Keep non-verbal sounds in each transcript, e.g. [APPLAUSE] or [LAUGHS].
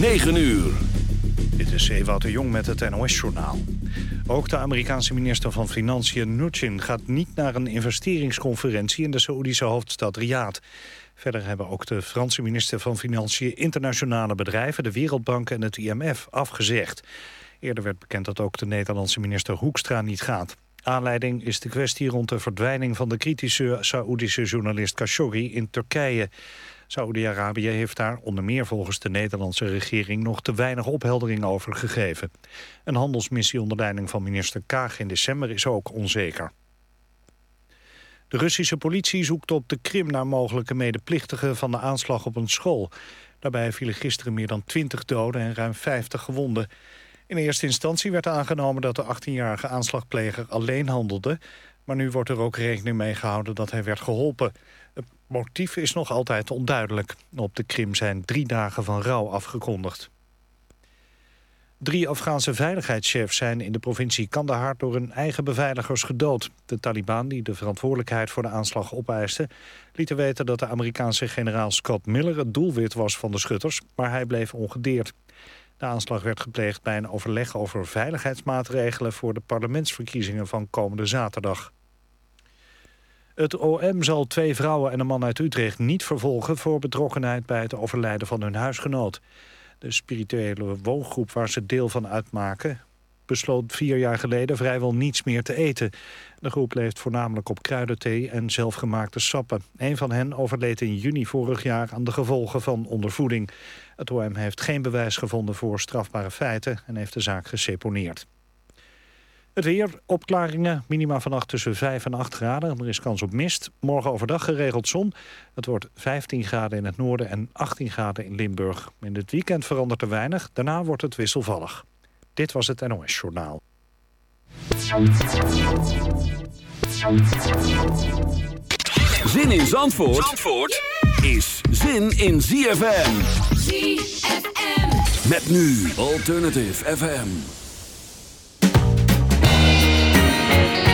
9 uur. Dit is Ewout de Jong met het NOS-journaal. Ook de Amerikaanse minister van Financiën Mnuchin gaat niet naar een investeringsconferentie in de Saoedische hoofdstad Riyadh. Verder hebben ook de Franse minister van Financiën internationale bedrijven, de Wereldbank en het IMF afgezegd. Eerder werd bekend dat ook de Nederlandse minister Hoekstra niet gaat. Aanleiding is de kwestie rond de verdwijning van de kritische Saoedische journalist Khashoggi in Turkije. Saoedi-Arabië heeft daar onder meer volgens de Nederlandse regering nog te weinig opheldering over gegeven. Een handelsmissie onder leiding van minister Kaag in december is ook onzeker. De Russische politie zoekt op de Krim naar mogelijke medeplichtigen van de aanslag op een school. Daarbij vielen gisteren meer dan 20 doden en ruim 50 gewonden. In eerste instantie werd aangenomen dat de 18-jarige aanslagpleger alleen handelde... maar nu wordt er ook rekening mee gehouden dat hij werd geholpen. Motief is nog altijd onduidelijk. Op de Krim zijn drie dagen van rouw afgekondigd. Drie Afghaanse veiligheidschefs zijn in de provincie Kandahar door hun eigen beveiligers gedood. De Taliban, die de verantwoordelijkheid voor de aanslag opeisten, lieten weten dat de Amerikaanse generaal Scott Miller het doelwit was van de schutters, maar hij bleef ongedeerd. De aanslag werd gepleegd bij een overleg over veiligheidsmaatregelen voor de parlementsverkiezingen van komende zaterdag. Het OM zal twee vrouwen en een man uit Utrecht niet vervolgen voor betrokkenheid bij het overlijden van hun huisgenoot. De spirituele woongroep waar ze deel van uitmaken besloot vier jaar geleden vrijwel niets meer te eten. De groep leeft voornamelijk op kruidenthee en zelfgemaakte sappen. Een van hen overleed in juni vorig jaar aan de gevolgen van ondervoeding. Het OM heeft geen bewijs gevonden voor strafbare feiten en heeft de zaak geseponeerd. Het weer, opklaringen, minima vannacht tussen 5 en 8 graden. Er is kans op mist. Morgen overdag geregeld zon. Het wordt 15 graden in het noorden en 18 graden in Limburg. In het weekend verandert er weinig. Daarna wordt het wisselvallig. Dit was het NOS Journaal. Zin in Zandvoort, Zandvoort is zin in ZFM. ZFM. Met nu Alternative FM. Thank you.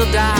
Will die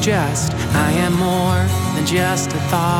just. I am more than just a thought.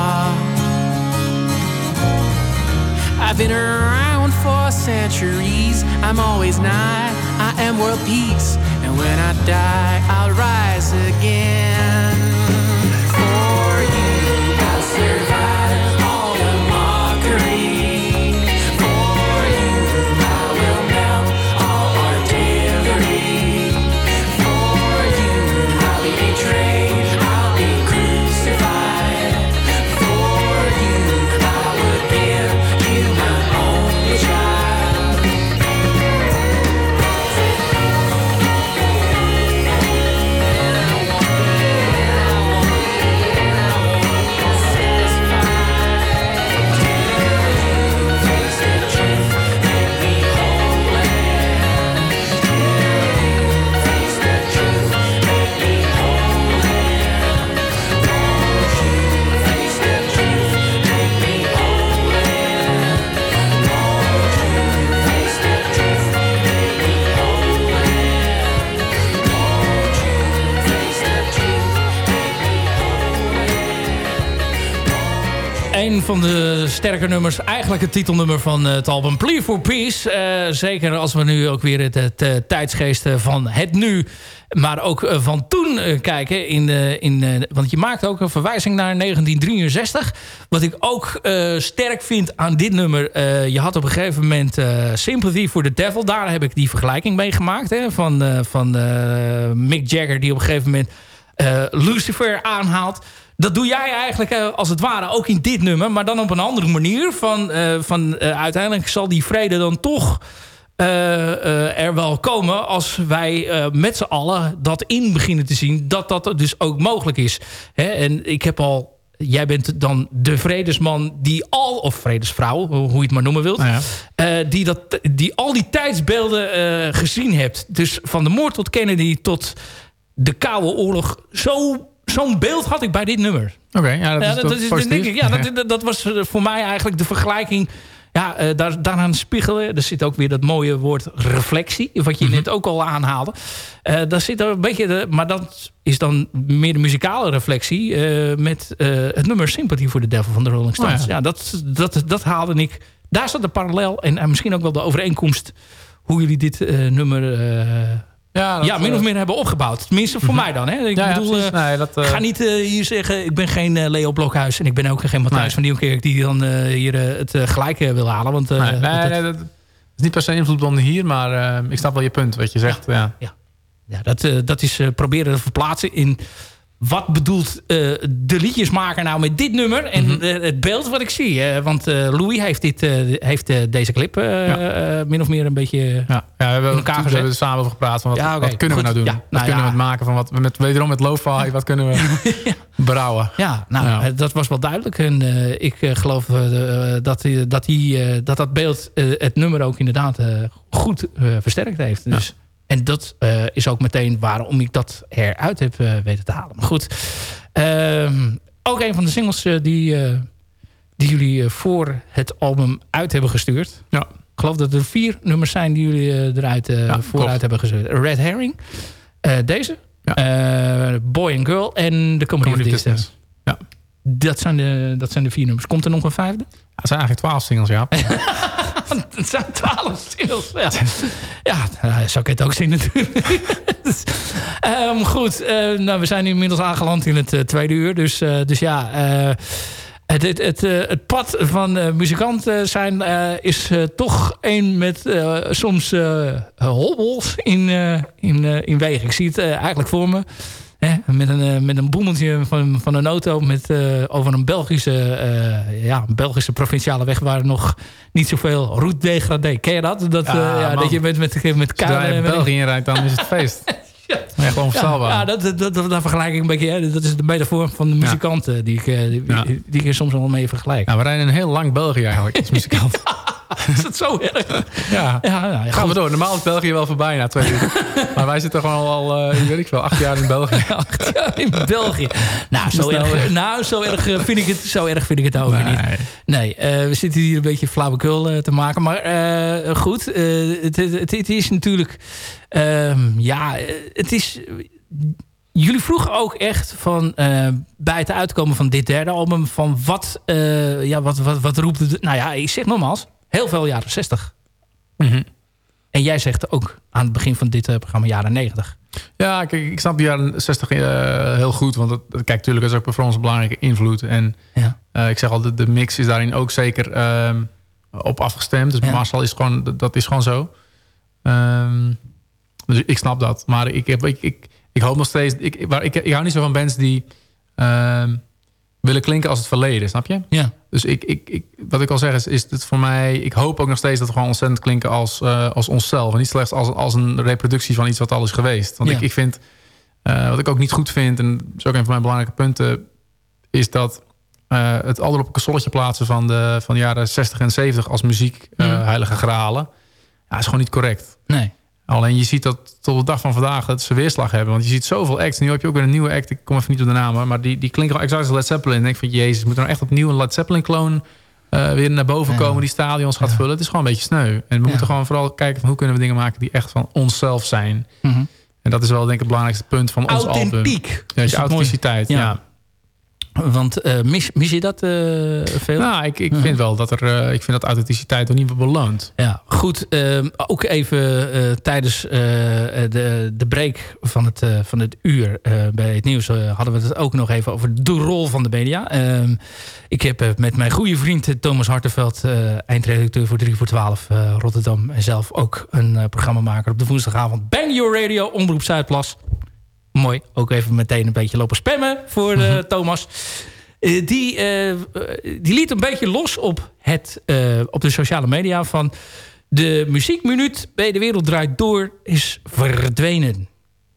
Van de sterke nummers. Eigenlijk het titelnummer van het album Plea for Peace. Uh, zeker als we nu ook weer het, het uh, tijdsgeest van het nu... maar ook van toen kijken. In, in, want je maakt ook een verwijzing naar 1963. Wat ik ook sterk vind aan dit nummer... je had op een gegeven moment Sympathy for the Devil. Daar heb ik die vergelijking mee gemaakt. Hè, van van Mick Jagger die op een gegeven moment... Lucifer aanhaalt dat doe jij eigenlijk uh, als het ware ook in dit nummer. Maar dan op een andere manier. Van, uh, van uh, uiteindelijk zal die vrede dan toch er wel komen. Als wij met z'n allen dat in beginnen te zien. Dat dat dus ook mogelijk is. Hè? En ik heb al... Jij bent dan de vredesman die al... Of vredesvrouw, hoe je het maar noemen wilt. Nou ja. die, dat, die al die tijdsbeelden gezien hebt. Dus van de moord tot Kennedy tot de Koude Oorlog. Zo zo'n beeld had ik bij dit nummer. Oké, ja, dat, ja, dat, is, dat denk ik, ja, dat, dat, was eh, voor mij eigenlijk de vergelijking. Ja, uh, daar, daaraan spiegelen. Er zit ook weer dat mooie woord reflectie. Wat je mm -hmm. net ook al aanhaalde. Uh, daar zit er een beetje... De, maar dat is dan meer de muzikale reflectie. Uh, met het nummer Sympathy for the Devil van de Rolling Stones. Oh, ja. ja. dat, dat, dat haalde ik. Daar zat de parallel. En, en misschien ook wel de overeenkomst. Hoe jullie dit nummer ja, ja, min of meer hebben opgebouwd. Tenminste, voor mhm. mij dan. Hè? Ik ja, bedoel, ja, nee, dat, uh... ga niet uh, hier zeggen... ik ben geen uh, Leo Blokhuis... en ik ben ook geen Matthijs nee. van Nieuwkerk... die dan hier het gelijk wil halen. Want, nee, nee, dat, nee, dat is niet per se invloed hier... maar ik snap wel je punt, wat je zegt. Ja, ja. ja. dat, dat is proberen te verplaatsen in wat bedoelt uh, de liedjesmaker nou met dit nummer en mm -hmm. het beeld wat ik zie? Uh, want Louis heeft, dit, heeft deze clip ja. min of meer een beetje ja. ja we hebben, elkaar gezet. We hebben er samen over gepraat. Van wat, ja, okay. wat kunnen Goed. we nou doen? Wat nou, kunnen we het maken van wat met wederom met lo-fi? Wat kunnen we [LAUGHS] brouwen? Ja, nou, dat was wel duidelijk. En ik geloof dat, dat, die, dat dat beeld het nummer ook inderdaad goed versterkt heeft. Dus en dat uh, is ook meteen waarom ik dat eruit heb uh, weten te halen. Maar goed, uh, ook een van de singles uh, die, die jullie voor het album uit hebben gestuurd. Ja. Ik geloof dat er vier nummers zijn die jullie eruit ja, vooruit hebben gestuurd. Red Herring, deze, ja. Boy and Girl en The Comedy, Distance. Ja. Dat zijn, de, dat zijn de vier nummers. Komt er nog een vijfde? Ja, het zijn eigenlijk twaalf singles, ja. [LAUGHS] [LAUGHS] het zijn twaalf singles. Ja, [LAUGHS] ja nou, zou ik het ook zien natuurlijk. um, [LAUGHS] goed, uh, nou, we zijn nu inmiddels aangeland in het uh, tweede uur. Dus, uh, dus ja, het, het, het, pad van muzikant zijn is toch een met soms hobbels in, in, in wegen. Ik zie het eigenlijk voor me. Hè, met, een, met een boemeltje van, van een auto met, over een Belgische, ja, een Belgische provinciale weg waar nog niet zoveel route degradé. Ken je dat? Dat, ja, uh, ja, dat je met, met, met. Als je in België rijdt, dan is het feest. [LAUGHS] ja. gewoon onvoorstelbaar. Ja, dat, dat, dat, dat, vergelijk ik een beetje. Hè. Dat is de metafoor van de muzikanten die ik, die, die, die ik soms wel mee vergelijk. Nou, we rijden een heel lang België eigenlijk als muzikant. [LAUGHS] [LAUGHS] is dat zo erg? Ja. ja, ja Gaan we door. Normaal is België wel voorbij na twee uur. [LAUGHS] maar wij zitten gewoon al, uh, weet ik wel, acht jaar in België. [LAUGHS] acht jaar in België. Nou, zo erg, nou, zo erg uh, vind ik het, zo erg vind ik het ook nee. niet. Nee, uh, we zitten hier een beetje flauwekul te maken. Maar goed, het, het, het, is natuurlijk... Ehm, ja, het is jullie vroegen ook echt van uh, bij het uitkomen van dit derde album van wat, uh, ja, wat, wat, wat roept het? Nou ja, ik zeg nogmaals, heel veel jaren 60. Mm -hmm. En jij zegt ook aan het begin van dit uh, programma jaren 90. Ja, kijk, ik snap de jaren 60 heel goed. Want dat, kijk, natuurlijk is ook ons een belangrijke invloed. En ja. ik zeg al, de, mix is daarin ook zeker ehm, op afgestemd. Dus ja. Marcel is gewoon, dat is gewoon zo. Um, dus ik snap dat. Maar ik, heb, ik, ik, ik hoop nog steeds... Ik, ik, ik, hou niet zo van bands die uh, willen klinken als het verleden, snap je? Ja. Dus ik, ik, ik, wat ik al zeg is, is het voor mij... Ik hoop ook nog steeds dat we gewoon ontzettend klinken als, uh, als onszelf. En niet slechts als, als een reproductie van iets wat al is geweest. Want ja. ik, ik vind... Uh, wat ik ook niet goed vind, en dat is ook een van mijn belangrijke punten... is dat uh, het altijd op een kassolletje plaatsen van de, van de jaren 60 en 70 als muziek heilige gralen. Ja, is gewoon niet correct. Nee. Alleen je ziet dat tot de dag van vandaag dat ze weerslag hebben. Want je ziet zoveel acts. Nu heb je ook weer een nieuwe act. Ik kom even niet op de naam. Maar die, die klinken al exact als Led Zeppelin. En ik denk van jezus, moet er nou echt opnieuw een Led Zeppelin clone uh, weer naar boven komen. Die stadions gaat vullen. Het is gewoon een beetje sneu. En we ja. moeten gewoon vooral kijken van hoe kunnen we dingen maken die echt van onszelf zijn. Mm -hmm. En dat is wel denk ik het belangrijkste punt van ons album. Authentiek. Ja, authenticiteit. Ja. Want uh, mis, mis je dat uh, veel? Nou, ik, ik vind wel dat er, uh, ik vind dat authenticiteit er niet meer beloont. Ja, goed. Ehm, ook even tijdens de, de break van het, van het uur bij het nieuws hadden we het ook nog even over de rol van de media. Ehm, ik heb met mijn goede vriend Thomas Hartenveld, eindredacteur voor 3 voor 12 Rotterdam, en zelf ook een programmamaker op de woensdagavond Bang Your Radio, Omroep Zuidplas. Mooi. Ook even meteen een beetje lopen spammen voor uh, Thomas. Uh, die, uh, die liet een beetje los op, het, op de sociale media van... de muziekminuut bij De Wereld Draait Door is verdwenen.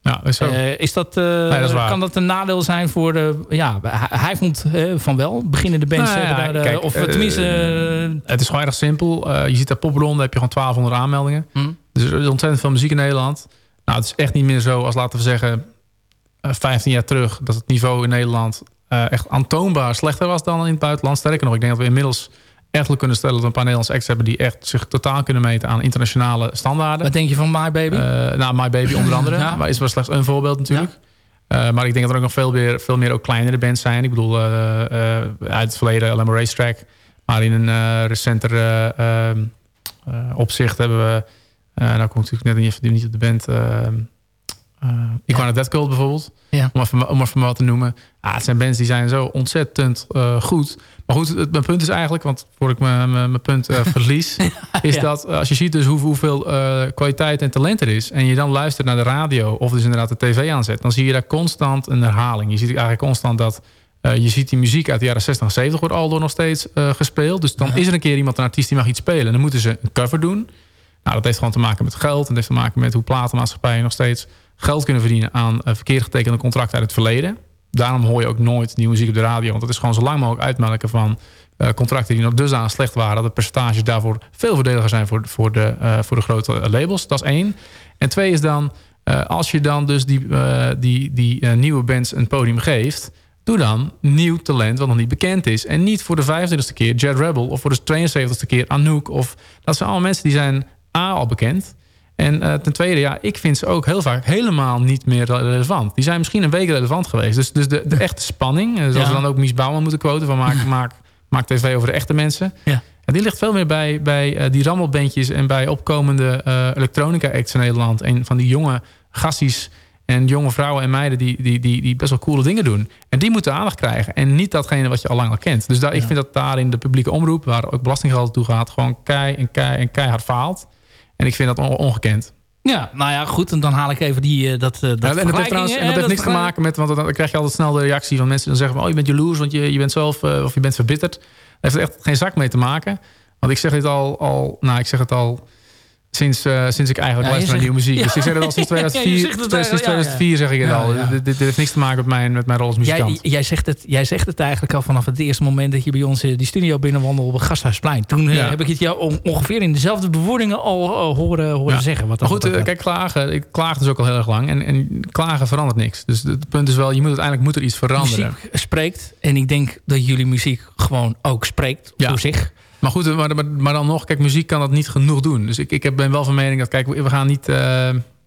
Ja, is, zo. is dat, nee, dat is kan dat een nadeel zijn voor de... Ja, hij vond van wel, beginnende bands nou, ja, daar, kijk, of tenminste... het is gewoon erg simpel. je ziet daar popronde heb je gewoon 1200 aanmeldingen. Hm. Dus er is ontzettend veel muziek in Nederland. Nou, het is echt niet meer zo als, laten we zeggen... 15 jaar terug dat het niveau in Nederland uh, echt aantoonbaar slechter was dan in het buitenland. Sterker nog, ik denk dat we inmiddels echt kunnen stellen dat we een paar Nederlandse acts hebben die echt zich totaal kunnen meten aan internationale standaarden. Wat denk je van My Baby? Uh, nou, My Baby onder andere. [LAUGHS] ja. Maar is wel slechts een voorbeeld natuurlijk. Ja. Maar ik denk dat er ook nog veel meer, veel meer ook kleinere bands zijn. Ik bedoel, uit het verleden alleen maar Racetrack. Maar in een recenter opzicht hebben we... nou kom ik natuurlijk net niet, niet op de band... Uh, ik ja. Dead Cult bijvoorbeeld. Ja. Om, even, om even wat te noemen. Ah, het zijn bands die zijn zo ontzettend uh, goed. Maar goed, het, mijn punt is eigenlijk... want voor ik mijn punt uh, [LAUGHS] verlies... is dat als je ziet dus hoe, hoeveel kwaliteit en talent er is... en je dan luistert naar de radio of dus inderdaad de tv aanzet... dan zie je daar constant een herhaling. Je ziet eigenlijk constant dat... je ziet die muziek uit de jaren 60 en 70 wordt al door nog steeds gespeeld. Dus dan is er een keer iemand, een artiest die mag iets spelen. En dan moeten ze een cover doen. Nou, dat heeft gewoon te maken met geld. En dat heeft te maken met hoe platenmaatschappijen nog steeds geld kunnen verdienen aan uh, verkeerd getekende contracten uit het verleden. Daarom hoor je ook nooit nieuwe muziek op de radio. Want dat is gewoon zo lang mogelijk uitmelken van uh, contracten die nog dusdanig slecht waren... dat de percentages daarvoor veel voordeliger zijn voor, voor, de, uh, voor de grote labels. Dat is één. En twee is dan, als je dan dus die, die, die nieuwe bands een podium geeft... doe dan nieuw talent wat nog niet bekend is. En niet voor de 25e keer Jet Rebel of voor de 72e keer Anouk. Of, dat zijn allemaal mensen die zijn A al bekend... En uh, ten tweede, ja, ik vind ze ook heel vaak helemaal niet meer relevant. Die zijn misschien een week relevant geweest. Dus, dus de, de echte spanning, zoals ja. we dan ook Mies Bouwman moeten quoten... van maak, [LAUGHS] maak, maak tv over de echte mensen... Ja. En die ligt veel meer bij, bij uh, die rammelbandjes... en bij opkomende uh, elektronica-acts in Nederland. En van die jonge gassies en jonge vrouwen en meiden... Die, die, die, die best wel coole dingen doen. En die moeten aandacht krijgen. En niet datgene wat je al lang al kent. Dus daar, ik vind dat daar in de publieke omroep... waar ook belastinggeld toe gaat... gewoon kei en kei en keihard faalt... En ik vind dat ongekend. Ja, nou ja, goed. En dan haal ik even die, uh, dat, uh, dat ja, en dat heeft, trouwens, en dat heeft niks te maken met... Want dan krijg je altijd snel de reactie van mensen... die dan zeggen van, oh, je bent jaloers, want je, je bent zelf... Uh, of je bent verbitterd. Daar heeft echt geen zak mee te maken. Want ik zeg dit al... al nou, ik zeg het al Sinds, uh, sinds ik eigenlijk ja, luister naar nieuwe muziek. Ja. Dus ik [LAUGHS] zeg het al sinds 2004, ja, het, sinds 2004 zeg ik het al. Dit, dit, heeft niks te maken met mijn, met mijn rol als muzikant. Jij, jij, zegt het, jij zegt het eigenlijk al vanaf het eerste moment... dat je bij ons die studio binnenwandelde op het Gasthuisplein. Toen uh, heb ik het jou ongeveer in dezelfde bewoordingen al uh, horen, horen zeggen. Wat maar goed, kijk, klagen. Ik klaag dus ook al heel erg lang. En, en klagen verandert niks. Dus het punt is wel, je moet uiteindelijk moet er iets veranderen. Muziek spreekt. En ik denk dat jullie muziek gewoon ook spreekt voor zich. Maar goed, maar, maar, dan nog, kijk, muziek kan dat niet genoeg doen. Dus ik, ik ben wel van mening dat, kijk, we gaan niet... Uh,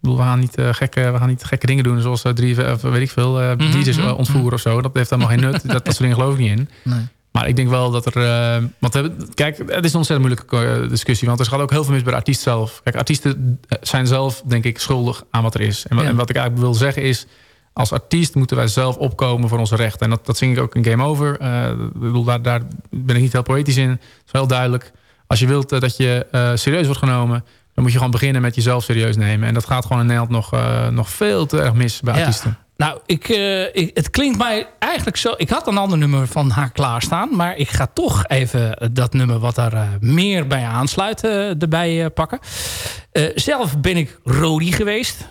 we gaan niet, uh, gekke, we gaan niet gekke dingen doen, zoals uh, drie, of weet ik veel, uh, mm -hmm, ontvoeren of zo. Dat heeft helemaal geen nut. [LAUGHS] dat, dat soort dingen geloof ik niet in. Nee. Maar ik denk wel dat er... want we, kijk, het is een ontzettend moeilijke discussie. Want er gaat ook heel veel mis bij de artiest zelf. Kijk, artiesten zijn zelf, denk ik, schuldig aan wat er is. En, ja. en wat ik eigenlijk wil zeggen is als artiest moeten wij zelf opkomen voor onze rechten. En dat, dat zing ik ook in Game Over. Uh, bedoel, daar, daar, ben ik niet heel poëtisch in. Het is heel duidelijk. Als je wilt uh, dat je uh, serieus wordt genomen... dan moet je gewoon beginnen met jezelf serieus nemen. En dat gaat gewoon in Nederland nog, nog veel te erg mis bij ja. artiesten. Nou, ik, ik, het klinkt mij eigenlijk zo... Ik had een ander nummer van haar klaarstaan. Maar ik ga toch even dat nummer wat daar meer bij aansluit erbij pakken. zelf ben ik Rodi geweest.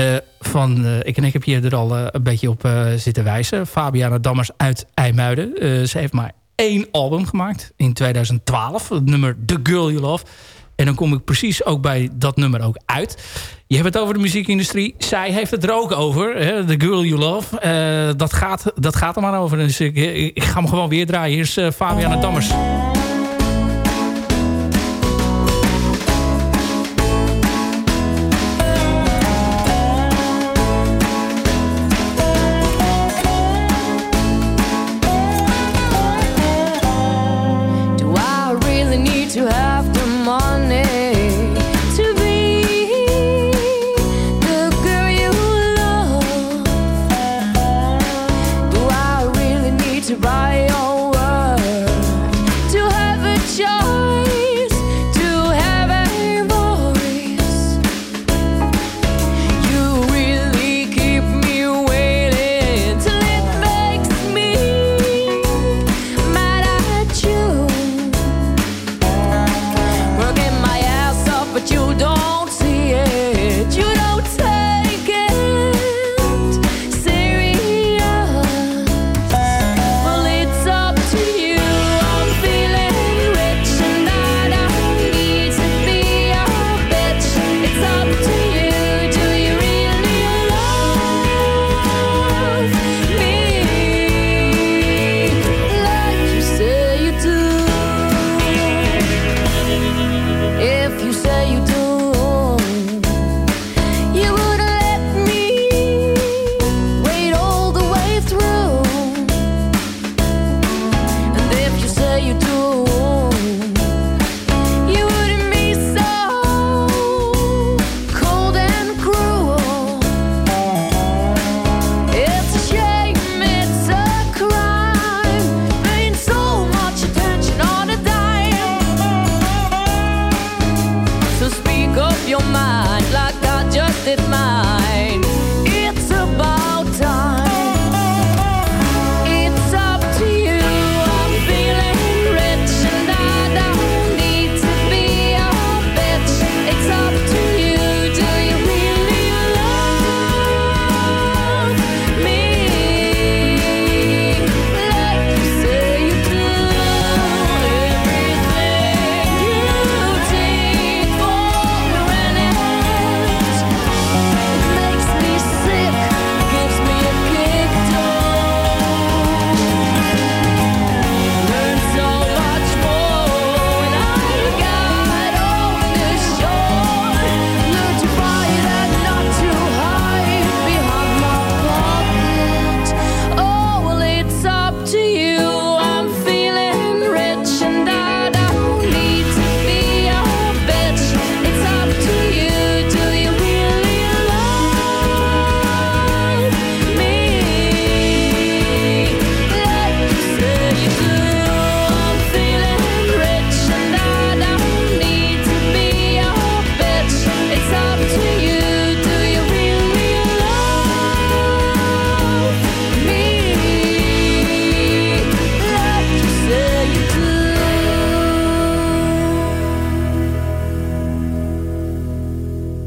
Uh, van, uh, ik, en ik heb hier er al uh, een beetje op zitten wijzen. Fabiana Dammers uit IJmuiden. ze heeft maar één album gemaakt in 2012. Het nummer The Girl You Love. En dan kom ik precies ook bij dat nummer ook uit. Je hebt het over de muziekindustrie. Zij heeft het er ook over. Hè? The Girl You Love. dat, gaat, dat gaat er maar over. Dus ik, ik ga hem gewoon weer draaien. Hier is Fabiana Dammers.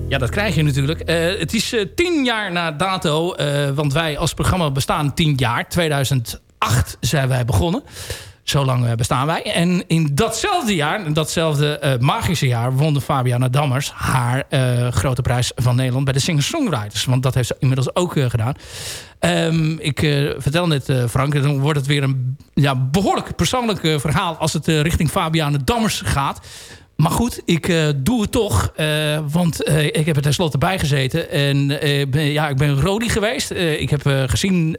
Ja, dat krijg je natuurlijk. Uh, het is uh, tien jaar na dato, uh, want wij als programma bestaan tien jaar. 2008 zijn wij begonnen. Zo lang bestaan wij. En in datzelfde jaar, in datzelfde magische jaar... won Fabiana Dammers haar grote prijs van Nederland... bij de Singer-Songwriters. Want dat heeft ze inmiddels ook gedaan. Um, ik vertel net, Frank, dan wordt het weer een ja, behoorlijk persoonlijk verhaal... als het richting Fabiana Dammers gaat... Maar goed, ik uh, doe het toch. Uh, want uh, ik heb er tenslotte bij gezeten. En ja, ik ben Rodi geweest. ik heb gezien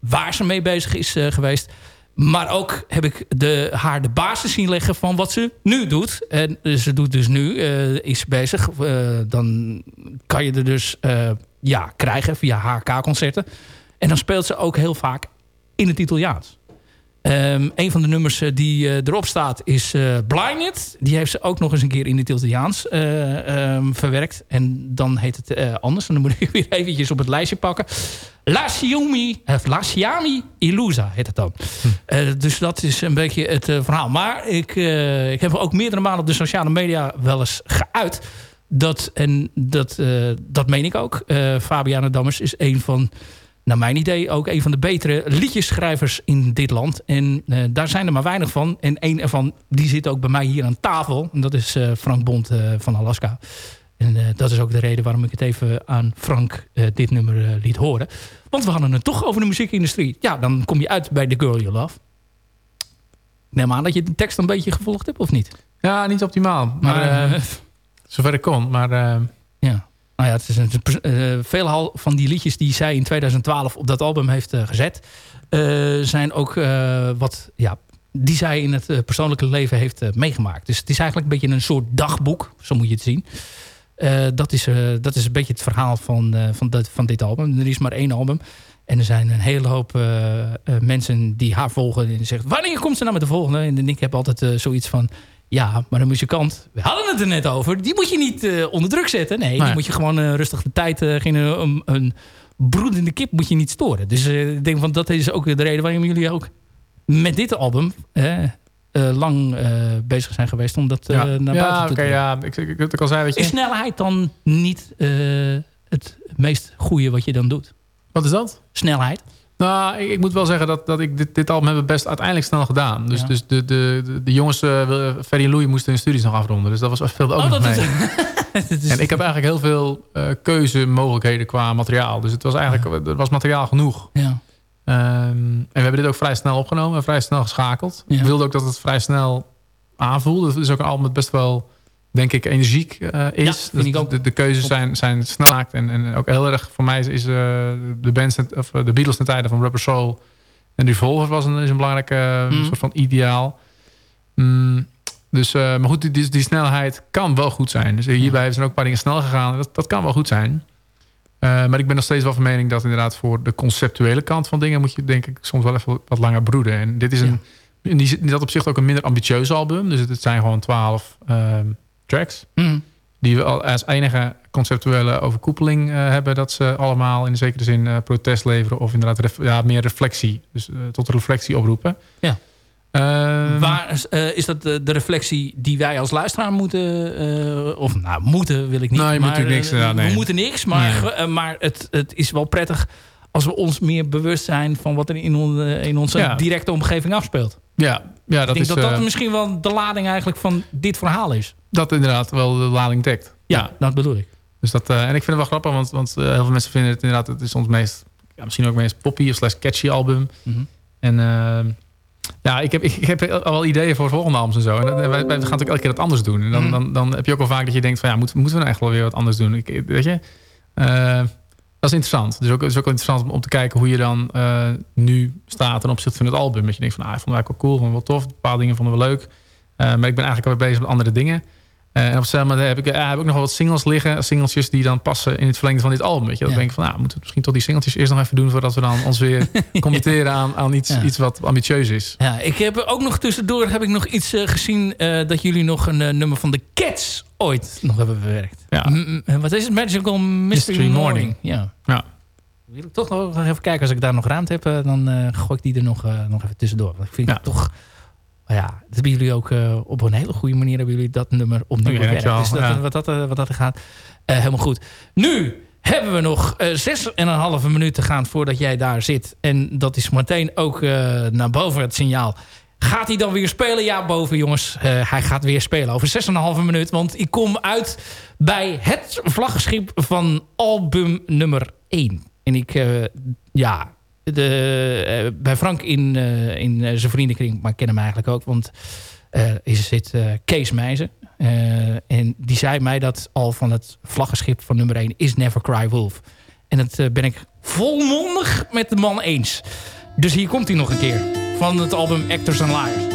waar ze mee bezig is geweest. Maar ook heb ik de, haar de basis zien leggen van wat ze nu doet. En ze doet dus nu, is bezig. dan kan je er dus ja, krijgen via HK-concerten. En dan speelt ze ook heel vaak in het Italiaans. Um, een van de nummers eh, die uh, erop staat is uh, Blinded. Die heeft ze ook nog eens een keer in het Italiaans uh, um, verwerkt. En dan heet het anders. En dan moet ik [LAUGHS] weer eventjes op het lijstje pakken. La Siumi, La Siami Illusa heet het dan. Hm. dus dat is een beetje het verhaal. Maar ik, ik heb ook meerdere malen op de sociale media wel eens geuit. Dat, en dat, dat meen ik ook. Fabiana Dammers is een van naar mijn idee ook een van de betere liedjeschrijvers in dit land. En uh, daar zijn er maar weinig van. En een ervan die zit ook bij mij hier aan tafel. En dat is uh, Frank Bond uh, van Alaska. En dat is ook de reden waarom ik het even aan Frank dit nummer liet horen. Want we hadden het toch over de muziekindustrie. Ja, dan kom je uit bij The Girl You Love. Neem aan dat je de tekst een beetje gevolgd hebt, of niet? Ja, niet optimaal. Maar, maar zover ik kon. Maar. Nou ja, het is een, uh, veelal van die liedjes die zij in 2012 op dat album heeft uh, gezet... Uh, zijn ook wat, ja, die zij in het persoonlijke leven heeft meegemaakt. Dus het is eigenlijk een beetje een soort dagboek, zo moet je het zien. dat, is, dat is een beetje het verhaal van, van, dat, van dit album. Er is maar één album. En er zijn een hele hoop mensen die haar volgen. En zeggen, wanneer komt ze nou met de volgende? En ik heb altijd zoiets van... Ja, maar de muzikant, we hadden het er net over. Die moet je niet uh, onder druk zetten. Nee, die moet je gewoon uh, rustig de tijd... Uh, geen, een, een broedende kip moet je niet storen. Dus ik denk van dat is ook de reden waarom jullie ook met dit album... lang bezig zijn geweest om dat ja. naar ja, buiten te doen. Ja, ik, ik, ik, al zei, weet je... Is snelheid dan niet het meest goede wat je dan doet? Wat is dat? Snelheid. Nou, ik, ik, moet wel zeggen dat, dat ik dit, dit album hebben best uiteindelijk snel gedaan. Dus, Ja. dus de, de, de, de jongens, uh, Ferry en Louis, moesten hun studies nog afronden. Dus dat was ook Oh, nog [LAUGHS] dat mee. is- En ik heb eigenlijk heel veel uh, keuzemogelijkheden qua materiaal. Dus het was eigenlijk, er was materiaal genoeg. Ja. Ehm, en we hebben dit ook vrij snel opgenomen en vrij snel geschakeld. Ja. Ik wilde ook dat het vrij snel aanvoelde. Het is ook een album dat best wel, denk ik, energiek uh, is. Ja, Dus ik ook. De, de keuzes zijn, zijn snel gemaakt. En, en ook heel erg, voor mij is, is uh, de, bands, of, uh, de Beatles ten tijde van Rubber Soul... en Revolver was een, is een belangrijk uh, Mhm. soort van ideaal. Mm, dus, uh, maar goed, die, die, die snelheid kan wel goed zijn. Dus hierbij zijn ook een paar dingen snel gegaan. Dat, dat kan wel goed zijn. Maar ik ben nog steeds wel van mening dat inderdaad voor de conceptuele kant van dingen moet je denk ik soms wel even wat langer broeden. En dit is een, in, die, in dat opzicht ook een minder ambitieus album. Dus het, het zijn gewoon twaalf um, tracks. Mm. Die we al als enige conceptuele overkoepeling uh, hebben. Dat ze allemaal in zekere zin uh, protest leveren. Of inderdaad ref, ja, meer reflectie. Dus uh, tot reflectie oproepen. Ja. Um, Waar is, is dat de, de, reflectie die wij als luisteraar moeten... Of nou, moeten wil ik niet. Je maar, moet niks. Ja, nee. We moeten niks, maar, Nee. maar het, het is wel prettig... als we ons meer bewust zijn van wat er in, on, in onze Ja. directe omgeving afspeelt. ja, ja, dat ik denk is dat dat misschien wel de lading eigenlijk van dit verhaal is. Dat inderdaad wel de lading dekt. Ja, dat bedoel ik. Dus dat, uh, en ik vind het wel grappig, want, want uh, heel veel mensen vinden het inderdaad... het is ons meest, ja, misschien ook meest poppy of slash catchy album. Mhm. En uh, ja, ik heb, [LAUGHS] ik, heb al wel ideeën voor volgende albums en zo. En wij, wij gaan natuurlijk elke keer wat anders doen. En dan, Mhm. dan, dan heb je ook wel vaak dat je denkt van... ja, moeten, moeten we nou echt wel weer wat anders doen? Ik, weet je, uh, dat is interessant. Dus ook, het is ook wel interessant om, om te kijken hoe je dan uh, nu staat... ten opzichte van het album. Dat je denkt van, ah, ik vond het eigenlijk wel cool, vond het wel tof. Bepaalde dingen vonden we leuk. Uh, maar ik ben eigenlijk alweer bezig met andere dingen. Uh, en op hetzelfde moment heb ik, uh, heb ik nog wel wat singles liggen. Singeltjes die dan passen in het verlengde van dit album. Weet je? Dan Ja. denk ik van, nou, moeten we misschien toch die singeltjes eerst nog even doen... voordat we dan ons weer [LAUGHS] committeren aan, aan iets, Ja. iets wat ambitieus is. Ja, ik heb ook nog tussendoor heb ik nog iets uh, gezien... Uh, dat jullie nog een uh, nummer van de Cats ooit nog hebben bewerkt. Ja. M wat is het? Magical Mystery, Mystery Morning. Morning. Ja. Ja. Wil ik toch nog even kijken. Als ik daar nog ruimte heb, dan gooi ik die er nog, nog even tussendoor. Want ik vind het toch ja, dat hebben jullie ook op een hele goede manier hebben jullie dat nummer opnieuw bewerkt. dus dat, ja. wat, dat, wat dat gaat, helemaal goed. Nu hebben we nog zes en een halve minuut te gaan voordat jij daar zit. En dat is meteen ook naar boven het signaal. Gaat hij dan weer spelen? Ja, boven jongens. hij gaat weer spelen over 6,5 minuut. Want ik kom uit bij het vlaggenschip van album nummer 1. En ik, uh, ja, de, uh, bij Frank in, uh, in zijn vriendenkring, maar ik ken hem eigenlijk ook. Want is zit Kees Meijzen. en die zei mij dat al van het vlaggenschip van nummer 1 is Never Cry Wolf. En dat ben ik volmondig met de man eens. Dus hier komt hij nog een keer. Van het album Actors and Liars.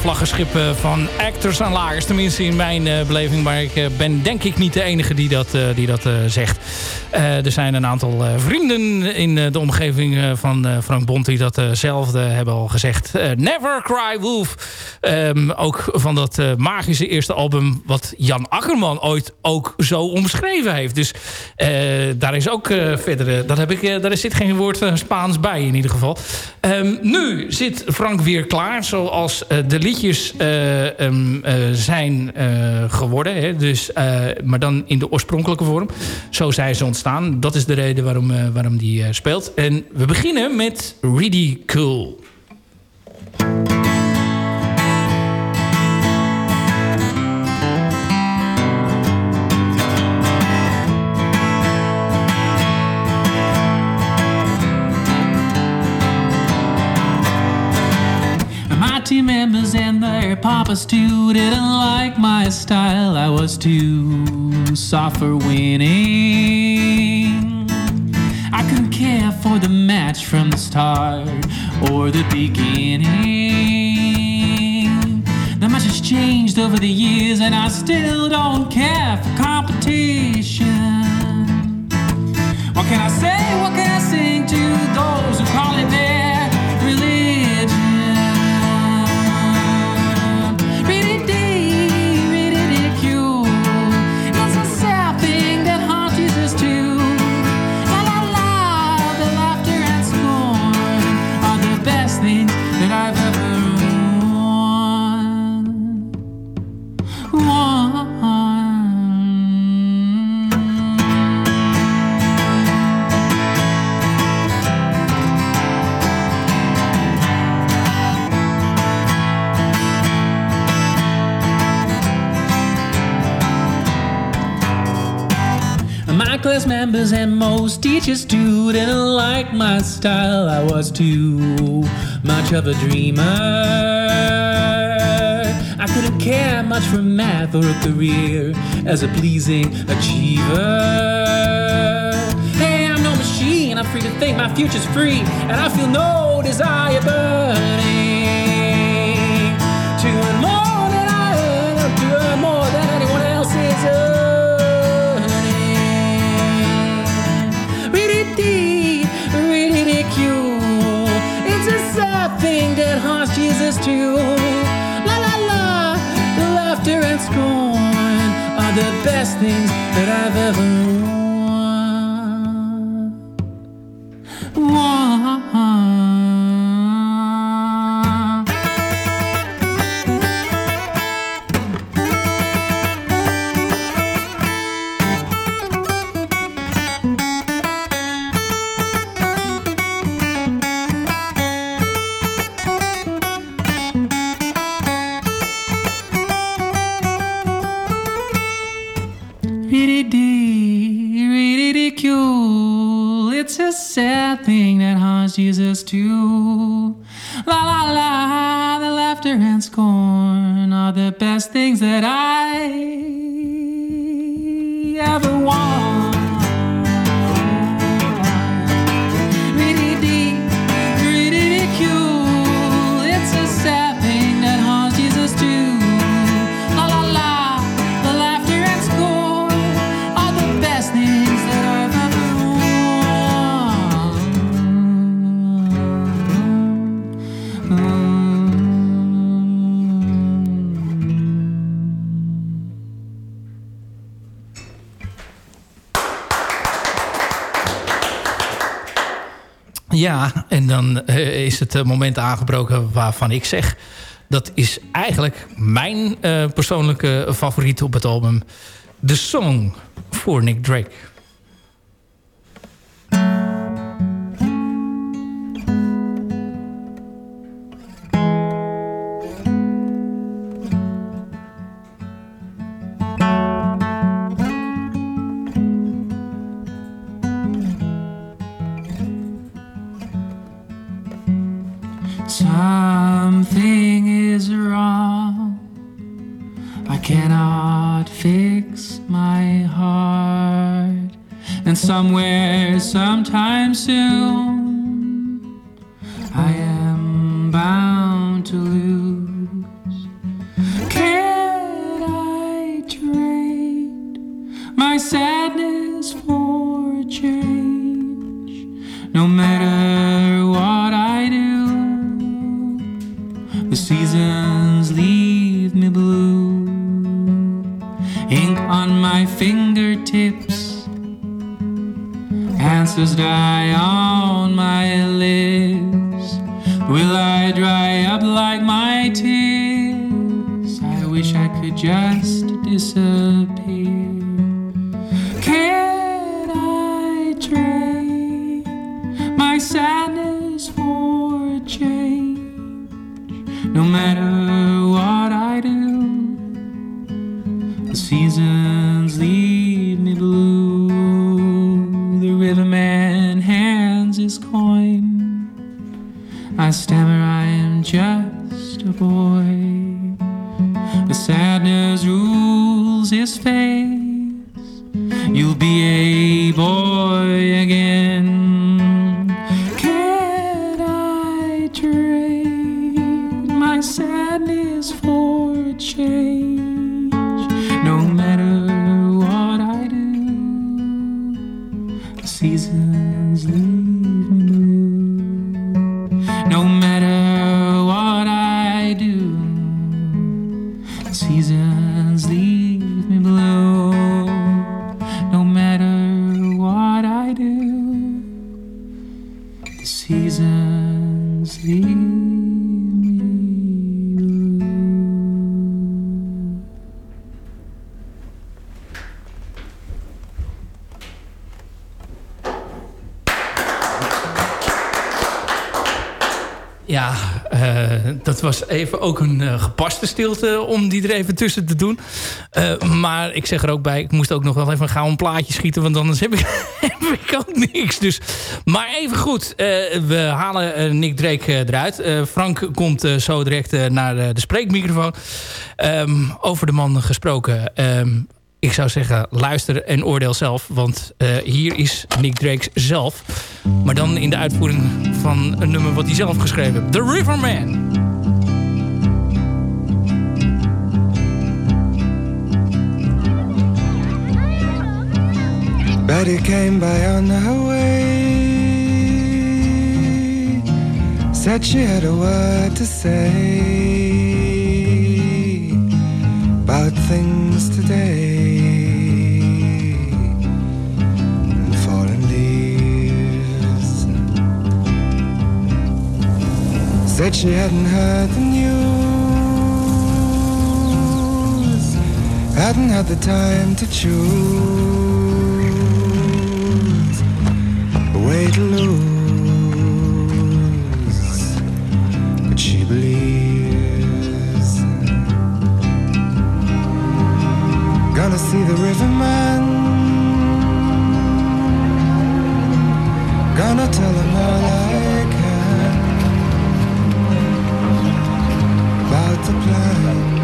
Vlaggenschip uh, van actors en lagers. Tenminste in mijn uh, beleving. Maar ik ben denk ik niet de enige die dat, die dat zegt. Er zijn een aantal vrienden in de omgeving van Frank Bond... die datzelfde hebben al gezegd. Never Cry Wolf. Um, ook van dat magische eerste album... wat Jan Akkerman ooit ook zo omschreven heeft. Dus daar is ook verder... dat heb ik, daar zit geen woord Spaans bij in ieder geval. Um, nu zit Frank weer klaar zoals de liedjes uh, zijn geworden. Hè? Dus, maar dan in de oorspronkelijke vorm. Zo zijn ze ontstaan. Dat is de reden waarom, waarom die speelt. En we beginnen met Really Cool. Papas too didn't like my style. I was too soft for winning. I couldn't care for the match from the start or the beginning. Not much has changed over the years, and I still don't care for competition. What can I say? What can I sing to those who call it class members and most teachers too didn't like my style. I was too much of a dreamer. I couldn't care much for math or a career as a pleasing achiever. Hey, I'm no machine. I'm free to think. My future's free, and I feel no desire burning. Too. La la la, laughter and scorn are the best things that I've ever won. Dan uh, is het moment aangebroken waarvan ik zeg... dat is eigenlijk mijn uh, persoonlijke favoriet op het album. De Song voor Nick Drake. not fix my heart. And somewhere, sometime soon, seasons leave dat was even ook een eh, gepaste stilte om die er even tussen te doen. Eh, maar ik zeg er ook bij, ik moest ook nog wel even gauw een plaatje schieten... want anders heb ik, [LAUGHS] heb ik ook niks. Dus, maar even goed, eh, we halen Nick Drake eruit. Frank komt zo direct naar de spreekmicrofoon. Ehm, over de man gesproken... Ehm, ik zou zeggen, luister en oordeel zelf. Want hier is Nick Drake zelf. Maar dan in de uitvoering van een nummer wat hij zelf geschreven heeft. The Riverman. Betty came by on her way. Said she had a word to say about things today and leaves. Said she hadn't heard the news, hadn't had the time to choose to lose, but she believes. Gonna see the riverman. Gonna tell him all I can about the plan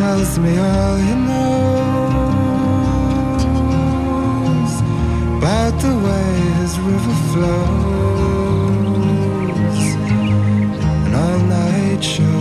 tells me all he knows about the way his river flows. And all night shows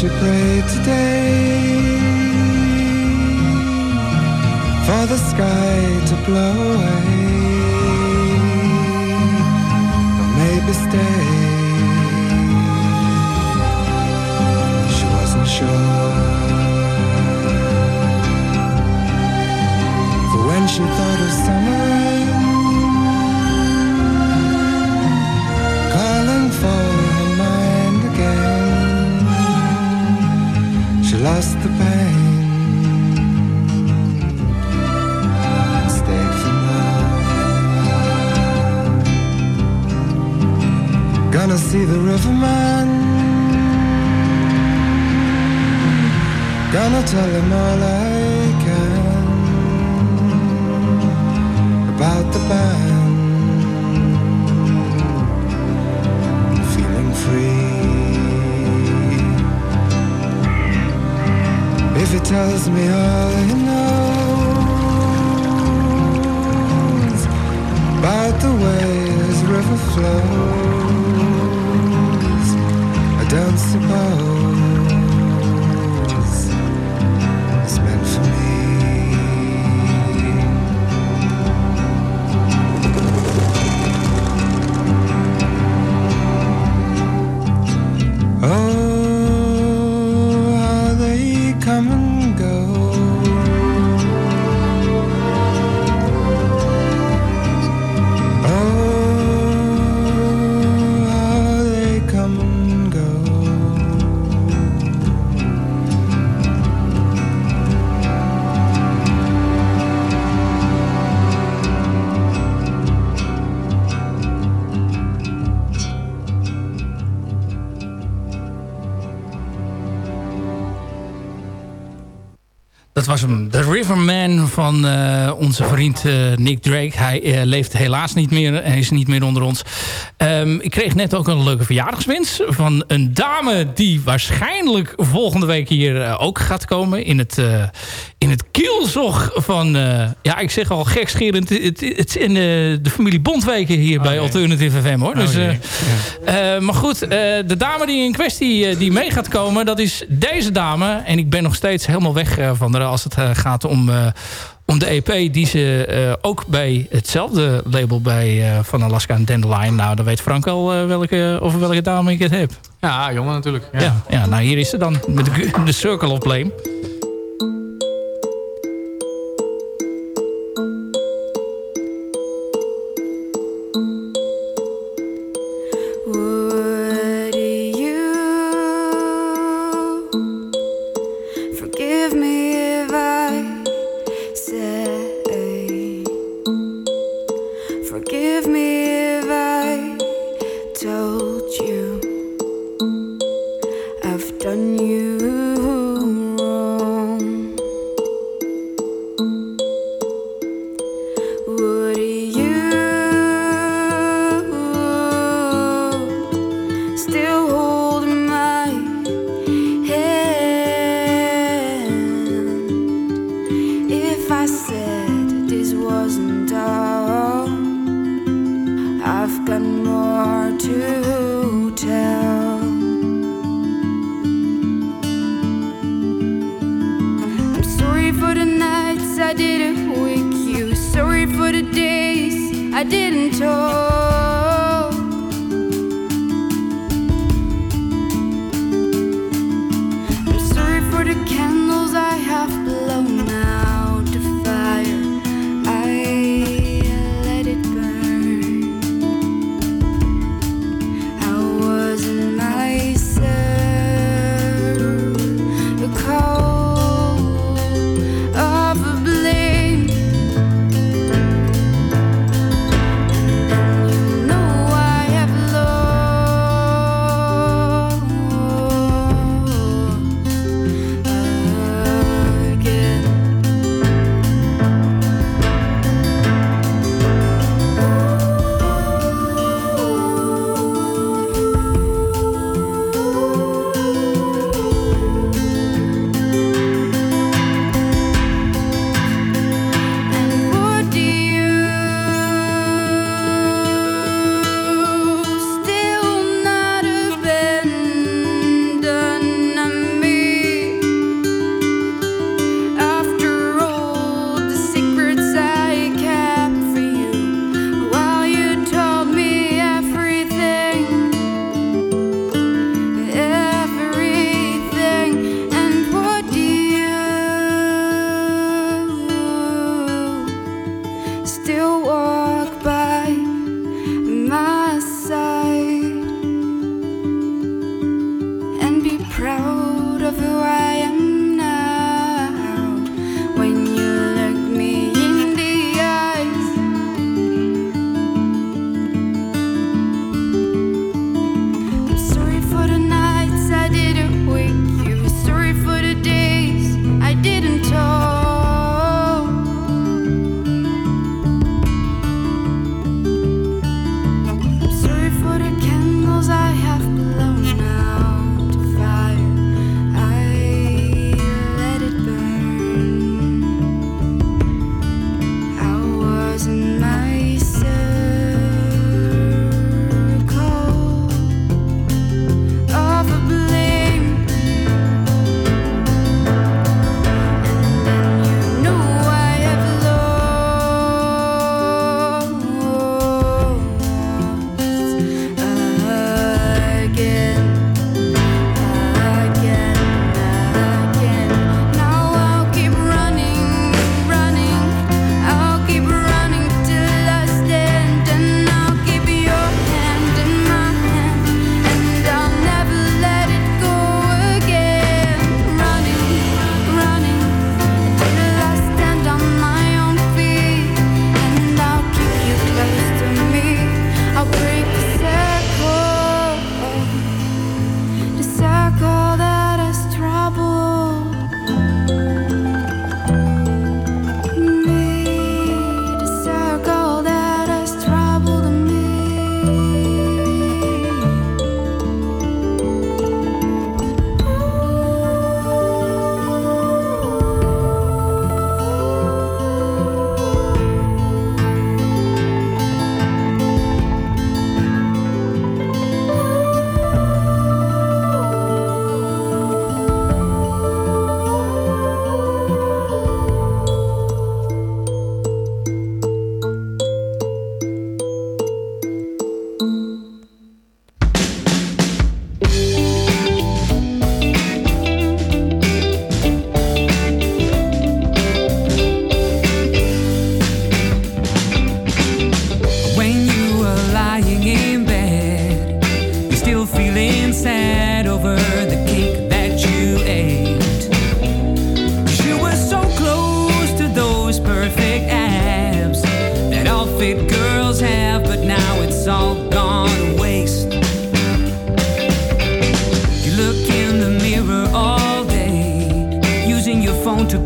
She prayed today. For the sky to blow all I can about the band. Feeling free. If it tells me all he knows about the way this river flows, I don't suppose Riverman van eh, onze vriend eh, Nick Drake. Hij eh, leeft helaas niet meer en is niet meer onder ons. Ehm, ik kreeg net ook een leuke verjaardagswens van een dame... die waarschijnlijk volgende week hier ook gaat komen. In het, in het kielzog van... eh, ja, ik zeg al gekscherend. Het, het, het in de, de familie Bondweken hier bij Alternative FM. hoor. Dus, jee. eh, eh, maar goed, eh, de dame die in kwestie eh, die mee gaat komen... dat is deze dame. En ik ben nog steeds helemaal weg eh, van haar... als het eh, gaat om, eh, om de EP die ze eh, ook bij hetzelfde label bij, eh, van Alaska en Dandelion... nou, dan weet Frank al eh, welke, over welke dame ik het heb. Ja, jongen natuurlijk. Ja. Ja, ja, nou hier is ze dan met de, de Circle of Blame.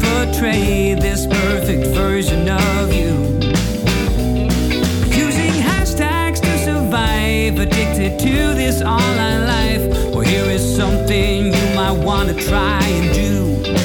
Portray this perfect version of you. Using hashtags to survive, addicted to this online life. Well, here is something you might want to try and do.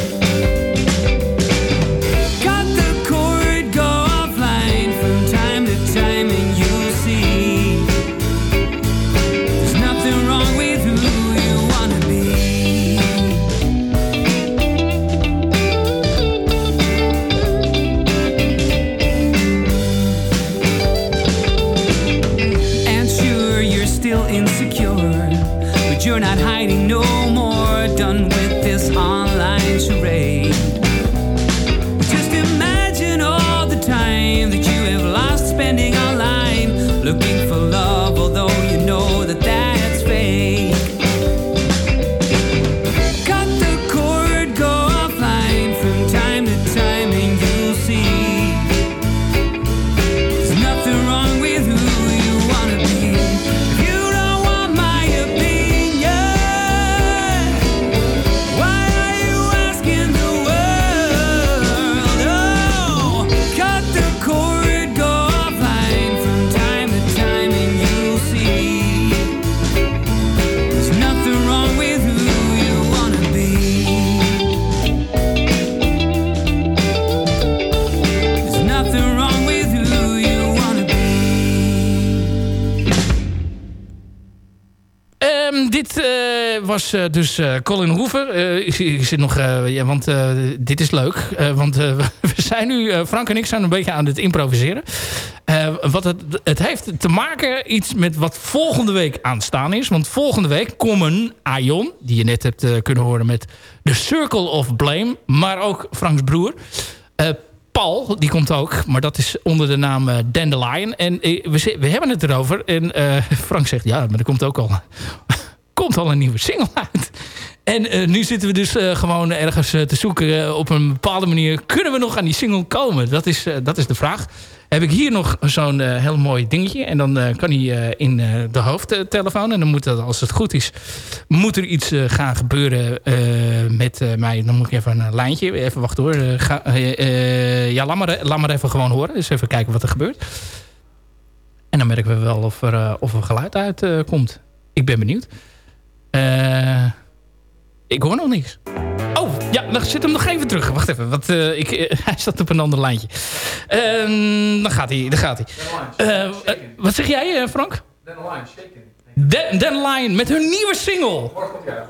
Eh, dus eh, Colin Hoever. Eh, ik, ik zit nog, ja, want dit is leuk. Want [LAUGHS] we zijn nu, Frank en ik zijn een beetje aan het improviseren. Wat het, het heeft te maken iets met wat volgende week aanstaan is. Want volgende week komen Aion, die je net hebt kunnen horen met The Circle of Blame. Maar ook Franks broer. Paul, die komt ook. Maar dat is onder de naam eh, Dandelion. En we, we hebben het erover. En [LAUGHS] Frank zegt, ja, maar er komt ook al, komt al een nieuwe single uit. En eh, nu zitten we dus eh, gewoon ergens eh, te zoeken op een bepaalde manier. Kunnen we nog aan die single komen? Dat is, dat is de vraag. Heb ik hier nog zo'n heel mooi dingetje. En dan kan hij in de hoofdtelefoon. En dan moet dat, als het goed is, moet er iets gaan gebeuren met mij. Dan moet ik even een lijntje. Even wachten hoor. Ja, laat maar, laat maar even gewoon horen. Dus even kijken wat er gebeurt. En dan merken we wel of er, of er geluid uit eh, komt. Ik ben benieuwd. Eh, ik hoor nog niks. Oh, ja, dan zit hem nog even terug. Wacht even, want eh, ik, eh, [LAUGHS] hij staat op een ander lijntje. Ehm, dan gaat hij, dan gaat hij. Eh, eh, wat zeg jij, eh, Frank? Dan Dandelion met hun nieuwe single.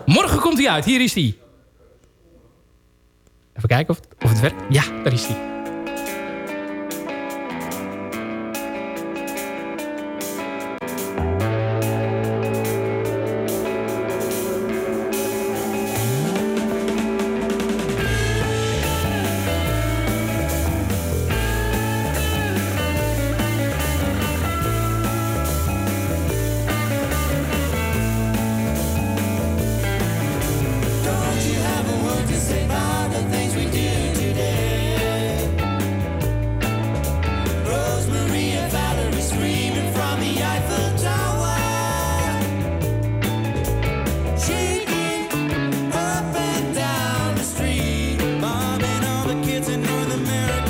Morgen komt hij uit. Hier is hij. Even kijken of het, of het werkt. Ja, daar is hij. kids North America.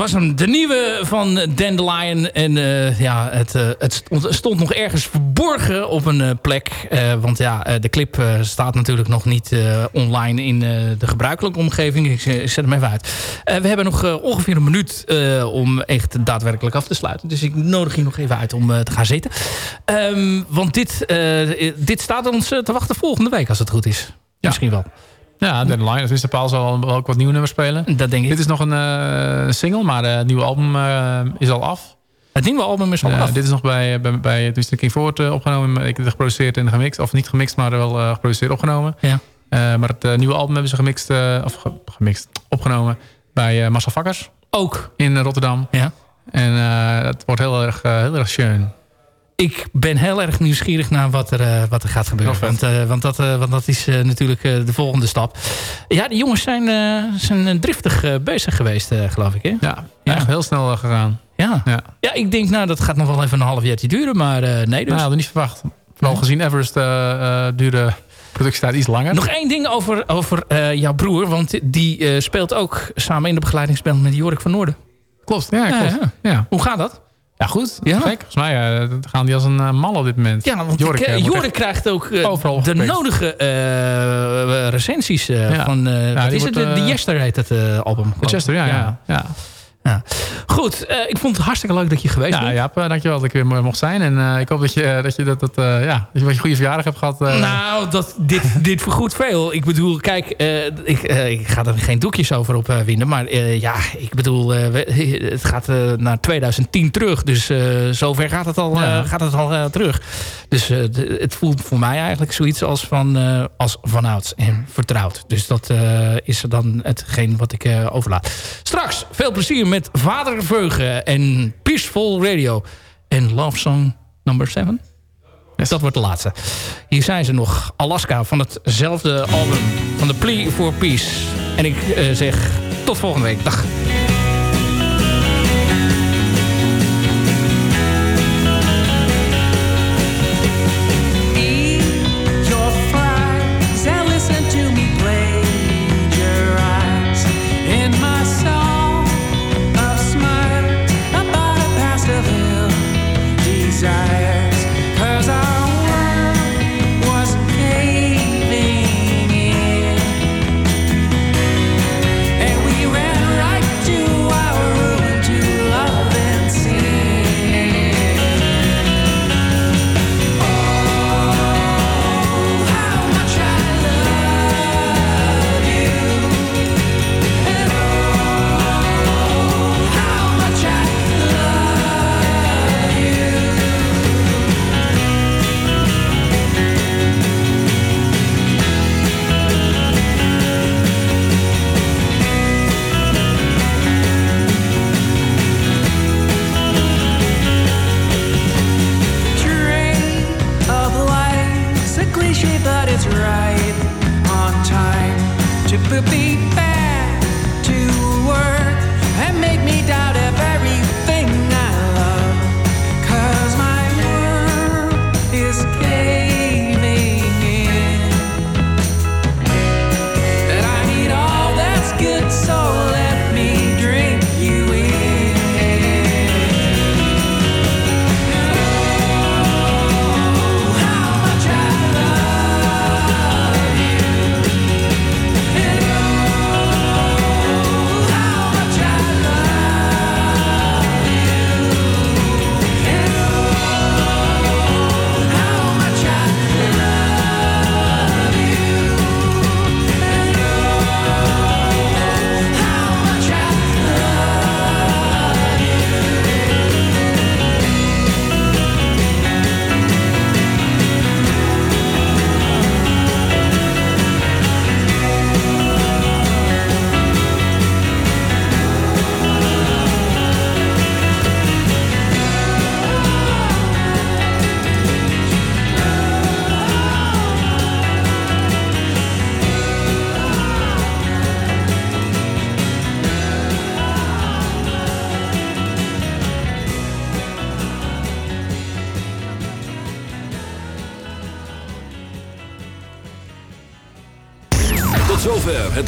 Was hem. De nieuwe van Dandelion. En uh, ja, het, uh, het stond, nog ergens verborgen op een uh, plek. want ja, de clip staat natuurlijk nog niet online in de gebruikelijke omgeving. Ik zet hem even uit. we hebben nog ongeveer een minuut om echt daadwerkelijk af te sluiten. Dus ik nodig je nog even uit om te gaan zitten. Um, want dit, dit staat ons te wachten volgende week als het goed is. Ja. Misschien wel. Ja, Deadline. Dus de Paal zal wel ook wat nieuwe nummers spelen. Dat denk ik. Dit is nog een uh, single, maar het nieuwe album uh, is al af. Het nieuwe album is al af? Dit is nog bij, bij, bij de King Forward uh, opgenomen. Ik heb het geproduceerd en gemixt. Of niet gemixt, maar wel geproduceerd opgenomen. Ja. maar het nieuwe album hebben ze gemixt, of ge, gemixt, opgenomen bij Marcel Vakkers. Ook? In Rotterdam. Ja. En het wordt heel erg, heel erg schön ik ben heel erg nieuwsgierig naar wat er, uh, wat er gaat gebeuren. Want, uh, want, dat, uh, want dat is natuurlijk de volgende stap. Ja, de jongens zijn, zijn driftig bezig geweest, geloof ik. Hè? Ja, ja. echt heel snel gegaan. Ja. ja. Ja. ik denk, nou, dat gaat nog wel even een half jaartje duren. Maar nee, dus. Nou, hadden niet verwacht. Vooral gezien Everest duurde productietijd iets langer. Nog één ding over, over jouw broer. Want die speelt ook samen in de begeleidingsband met Jorik van Noorden. Klopt, ja, klopt. Ja, Hoe gaat dat? Ja, goed. Ja. Gek. Volgens mij uh, gaan die als een uh, mal op dit moment. Ja, want Jorik, uh, Jorik krijgt ook de nodige recensies van... Ja, wat is het? De, de Jester heet het album. De Jester, ja. ja. ja. Goed, uh, ik vond het hartstikke leuk dat je geweest ja, bent. Ja, uh, dankjewel dat ik weer mocht zijn. En uh, ik hoop dat je, dat je, dat, dat, ja, dat je een goede verjaardag hebt gehad. Nou, dat, dit, [LAUGHS] dit vergoedt veel. Ik bedoel, kijk, ik, ik ga er geen doekjes over op winnen. Maar ja, ik bedoel, [LAUGHS] het gaat naar 2010 terug. Dus zover gaat het al, ja. gaat het al terug. Dus het voelt voor mij eigenlijk zoiets als, van, als vanouds en vertrouwd. Dus dat is dan hetgeen wat ik overlaat. Straks, veel plezier met Vader Veugen en Peaceful Radio. En Love Song number 7. Yes. Dat wordt de laatste. Hier zijn ze nog. Alaska van hetzelfde album. Van de Plea for Peace. En ik uh, zeg tot volgende week. Dag.